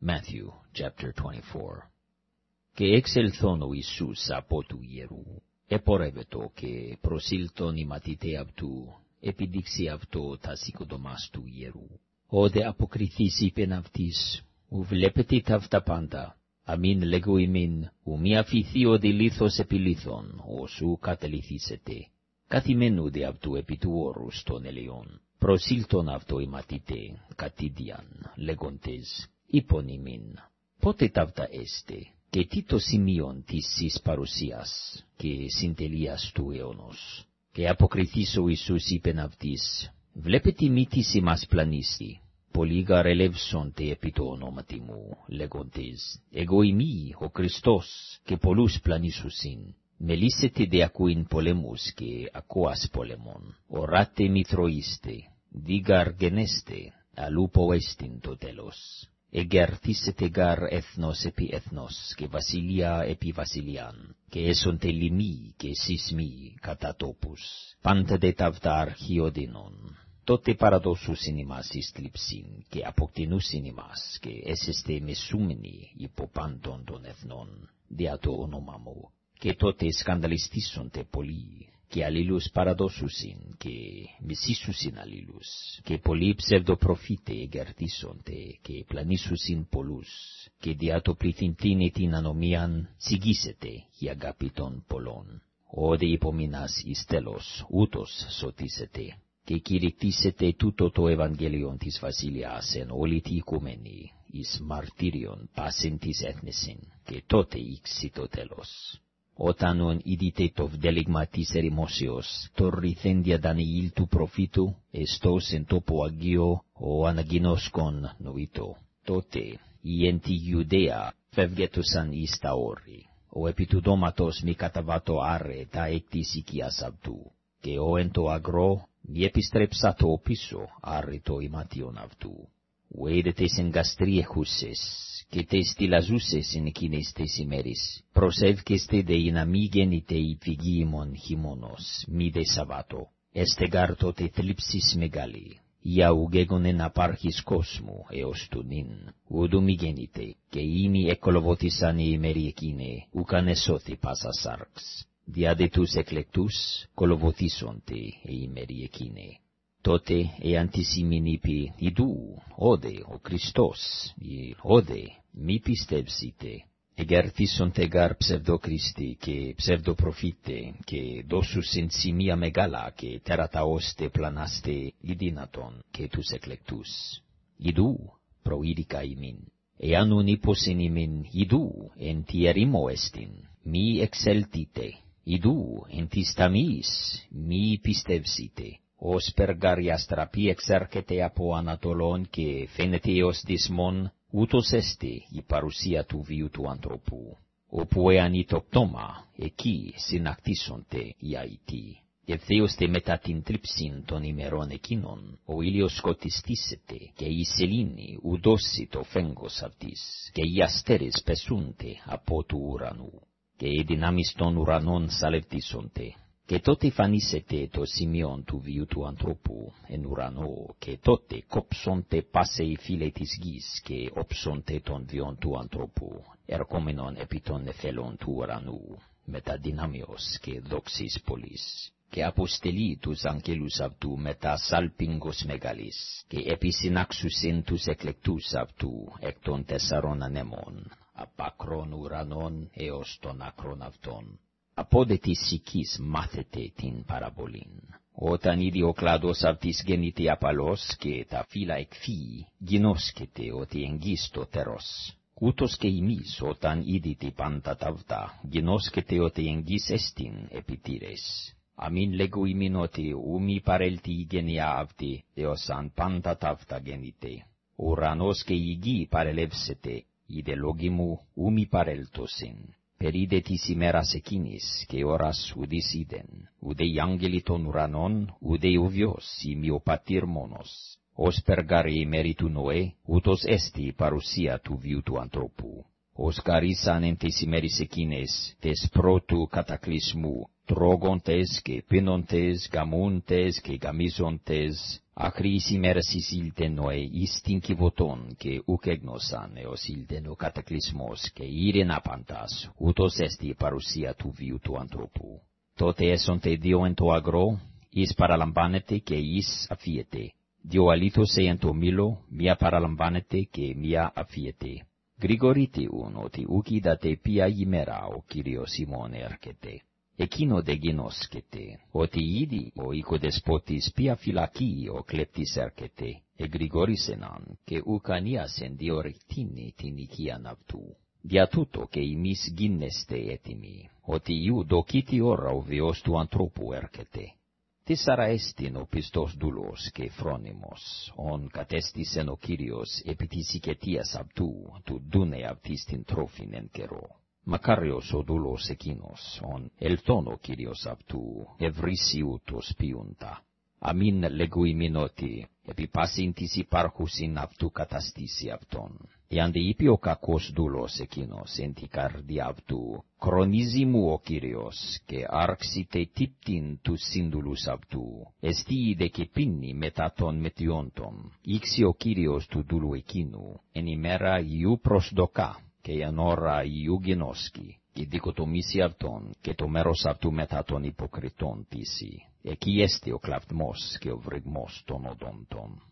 Matthew chapter 24. Και εξελθών ο Ιησούς από του ιερού, επορεύετο και προσήλτον οι μαθητέ αυτού, επιδείξει αυτό τα σηκωδομάς του ιερού. Όδε αποκριθείς είπεν αυτής, ου βλέπετε ταύτα πάντα, αμήν λέγω ημίν, ου μη αφηθεί ο δηλήθος επί λίθον, όσου καταληθήσετε. Καθημένου δε αυτού επί του όρους των ελαιών. Προσήλτον αυτό οι μαθητέ, κατήδιαν, λέγοντες, είπον ημίν, πότε ταύτα έστε, και τι το σημείον της εις παρουσίας και συντελείας του αιώνος. Και αποκριθείς ο Ιησούς είπεν αυτής, βλέπετε μη της ημάς πλανίστη, πολλοί γαρελεύσονται επί το ονόματι μου, λέγοντες, εγώ ημί ο Χριστός, και πολλούς πλανήσουσιν. Μελίσσετε δε ακούειν πολεμούς και ακούας πολεμών, οράτε μη τροίστε, δίγαρ γενέστε, αλλού ποέστην το τέλος εγερθήσετε γαρ έθνος επί έθνος, και βασιλεία επί βασιλιάν, και έσονται λοιμοί και σεισμοί κατά τόπους, πάντα δε ταύτα αρχιοδίνων. Τότε παραδώσουσιν ημάς εις θλιψήν, και αποκτηνούσιν ημάς, και έσεστε μεσούμενοι υπό πάντων των εθνών, δια το όνομα μου, και τότε σκανδαλιστήσονται πολλοί, και αλλήλους παραδώσουσιν, και μισήσουσιν αλλήλους, και πολλοί ψευδοπροφήτε εγκαρτήσονται, και πλανήσουσιν πολλούς, και διά το πληθυντήν την ανομίαν σιγήσετε η αγάπη των πολλών. Όδε υπομείνας εις τέλος, ούτως σωτήσετε, και κηρυκτήσετε τούτο το Ευαγγέλιον της Βασιλιάς εν όλη τη οικουμένη, εις μαρτύριον πάσιν της έθνησιν, και τότε ήξει το τέλος όταν ον είδητε το βδέλιγμα της ερημόσεως, το ρηθέντια Δανιήλ του προφήτου, εστός εν τόπο Αγίο, ο αναγινώσκον νοήτο. Τότε, η εν τη Ιουδαία φεύγετουσαν εις τα όρη, ο επί του δώματος μη καταβάτω άρε τα εκ της οικίας αυτού, και ο εν το αγρό μη επιστρέψατο πίσω άρε το ημάτιον αυτού. Ουέδετες εγκαστριέχουσες, και τες τυλαζούσες εν εκείνες τες ημέρες. Προσεύκεστε δε ειν αμίγενητε η φυγή ημών χειμώνος, μη δε Σαββάτο. Έστε γάρ τότε θλίψης μεγάλη. Για ουγκέγον εν απάρχης κόσμου έως του νυν, ουδου μη γέννητε, και ήμι εκολοβότησαν η ημέρη εκείνη, ουκαν εσώθη πάσα σάρξ. Δια δε τους εκλεκτούς, κολοβοτήσονται η ημέρη εκείνη τότε εάν της ημιν είπε, «Ιδού, όδε, ο Χριστός, ή όδε, μη πιστεύσετε». Εγκαρτήσονται γαρ ψευδοκριστοί και ψευδοπροφήτε και δώσους εν σημεία μεγάλα και τεραταώστε πλανάστε ή δυνατόν και τους εκλεκτούς. Ιδού, προείδικα ημίν. Εάν ουν υπόσεν ημίν, ιδού, εν τι ερήμο εστιν, μη εξελτείτε. Ιδού, εν τις ταμείς, μη πιστεύσετε ως περγάρια στραπή εξέρχεται από Ανατολών και φαίνεται ως δυσμόν, ούτως έστε η παρουσία του βίου του ανθρώπου. Όπου εάν το πτώμα, εκεί συνακτήσονται οι αητοί. Ευθέωστε μετά την τρίψην των ημερών εκείνων, ο ήλιος σκοτιστήσεται, και η σελήνη ουδώσει το φέγγος αυτής, και οι αστέρες πεσούνται από του ουρανού, και οι δυνάμεις των ουρανών σαλευτήσονται, και τότε φανίσετε το σημείον του βίου του ανθρώπου εν ουρανό, και τότε κόψονται πάσε οι φίλοι της γης, και όψονται τον βιον του ανθρώπου, ερχόμενον επί των εφέλων του ουρανού, μετά δυνάμιος και δόξης πολλής. Και αποστελεί τους αγγέλους αυτού μετά σάλπιγγος μεγαλής, και επισυνάξουσιν τους εκλεκτούς αυτού εκ των τεσσαρών ανέμων, απ' ακρών ουρανών έως των ακρών αυτών απόδε της σικής μάθετε την παραβολήν. Όταν είδη ο κλάδος αυτής γεννήται απαλός και τα φύλλα εκφύει, γινώσκεται ότι εγγύς το τερός. Ούτως και ημείς όταν είδητε πάντα ταύτα, γινώσκεται ότι εγγύς εστιν επιτήρες. Αμήν λέγω ημίν ότι ούμι παρέλθει η γενιά αυτή, έως αν πάντα ταύτα γεννήτε. Ουρανός και η γη παρελεύσετε, είδε λόγι μου ούμι παρέλθωσιν περίδε της ημέρας εκείνης και ώρας ουδείς είδεν, ουδέ οι άγγελοι των ουρανών, ουδέ ο Βιος ημί ο πατήρ μόνος. Ως περγάρε η μέρη του Νοέ, ούτως έστι η παρουσία του βίου του ανθρώπου. Ως καρίσαν εν τις ημέρες εκείνες, τες πρώτου κατακλυσμού, τρώγοντες και πίνοντες, γαμούντες και γαμίζοντες, Ακρίς ημέρας εις ήλτενο ε εις την κυβωτών και ουκ έγνωσαν εως ήλτενο κατακλυσμός και ήρεν απαντάς, ούτως έστι η παρουσία του βίου του ανθρώπου. Τότε έσονται δύο εν το αγρό, εις παραλαμβάνεται και εις αφίεται. Δύο αλήθως εν το μήλο, μία παραλαμβάνεται και μία αφίεται. Γρηγορείτε ότι ουκ είδατε ποια ημέρα ο Κύριος ημών έρχεται. Εκείνο δε γινώσκεται, ότι ήδη ο οικοδεσπότης ποια φυλακή ο κλέπτης έρχεται, εγρηγόρησεναν και ουκανίασεν διορεκτίνη την οικίαν αυτού. Δια τούτο και εμείς γίνεστε έτοιμοι, ότι ιού δοκίτη ώρα ο βιός του ανθρώπου έρχεται. Τέσσερα έστιν ο πιστός δούλος και φρόνιμος, ον κατέστησεν ο Κύριος επί της οικετίας αυτού, του δούνε αυτής την τρόφιν εν καιρό. Μακάριος ο δούλος εκείνος, ον ελθόν ο Κύριος αυτού, ευρύσιου το σπίουντα. Αμήν λέγω ημίν ότι, επί πάσιν της υπάρχουσιν αυτού καταστήσει αυτόν. Εάν δε είπε ο κακός δούλος εκείνος εν τη καρδιά αυτού, κρονίζει μου ο Κύριος, και άρξite τύπτην του σύντουλους αυτού, εστί δε και πίνει μετά των μετιόντων. Ήξι ο Κύριος του δούλου εκείνου, εν ημέρα ιού προσδοκά, και εν ώρα ιού γενόσκει, και δικοτομήσει αυτόν, και το μέρος αυτού μετά των υποκριτών πείσει. Εκεί έστε ο κλαπτμός και ο βρυγμός των οδόντων.